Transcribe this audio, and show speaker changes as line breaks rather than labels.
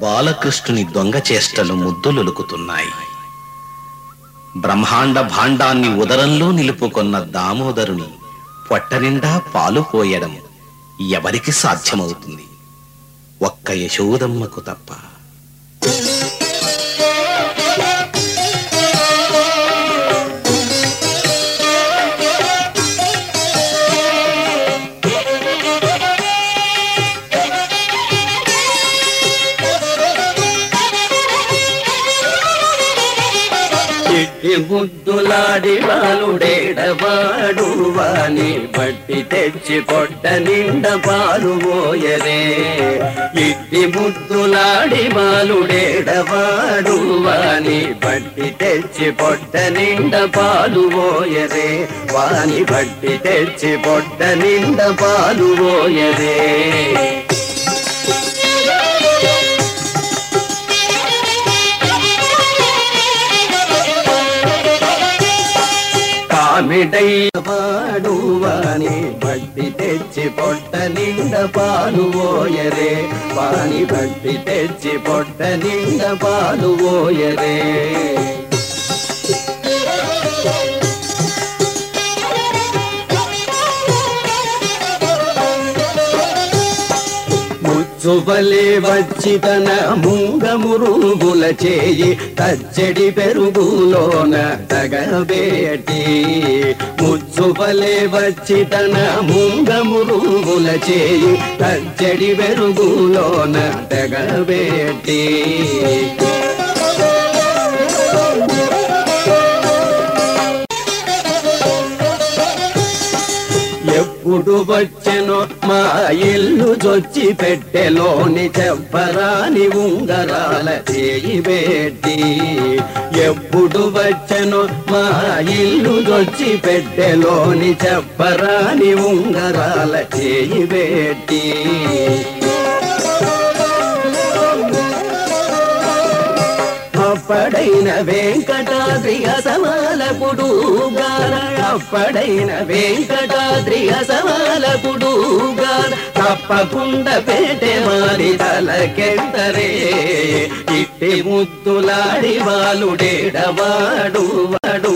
బాలకృష్ణుని దొంగ చేష్టలు ముద్దులొలుకుతున్నాయి. బ్రహ్మాండ భాండాన్ని ఉదరంలో నిలుపుకొన్న దామోదరుని పొట్టనిండా పాలు పోయడం ఎవరికి సాధ్యమవుతుంది? ఒక్క యశోదమ్మకు తప్ప.
చిట్టి ముద్దులాడి బాలుడేడవాడు వాని బట్టి తెచ్చి పొట్ట నిండ పాలు పోయరే ఇట్టి ముద్దులాడి బాలుడేడవాడు వాని బట్టి తెచ్చి పొట్ట నిండ పాలు పోయరే వాని బట్టి తెచ్చి పొట్ట నిండ పాలు పోయరే కామిడై పాడు వాని బట్టి తెచ్చి పొట్ట నిండ పాలు పోయరే వాని బట్టి తెచ్చి పొట్ట నిండ పాలు వచ్చి తన ముంగమురుగుల చేయి తచ్చడి పెరుగులోన తగబేటి. ముచ్చుబలే వచ్చి తన ముంగమురుగుల చేయి తచ్చడి పెరుగులోన తగబేటి. ఎప్పుడు వచ్చెనో మా ఇల్లు చొచ్చి పెట్టెలోని చెప్పరాని ఉంగరాల చేయి పెట్టి ఎప్పుడు వచ్చెనో మా ఇల్లు చొచ్చి పెట్టెలోని చెప్పరాని ఉంగరాల చేయి పెట్టి అప్పడైన వెంకటాద్రి అసమాలపుడు గార అప్పడైన వెంకటాద్రి అసమాలపుడు తప్పకుండా పేటె మారి తలకెంతరే. ఇట్టి ముద్దులాడి వాలుడేడవాడు వాడు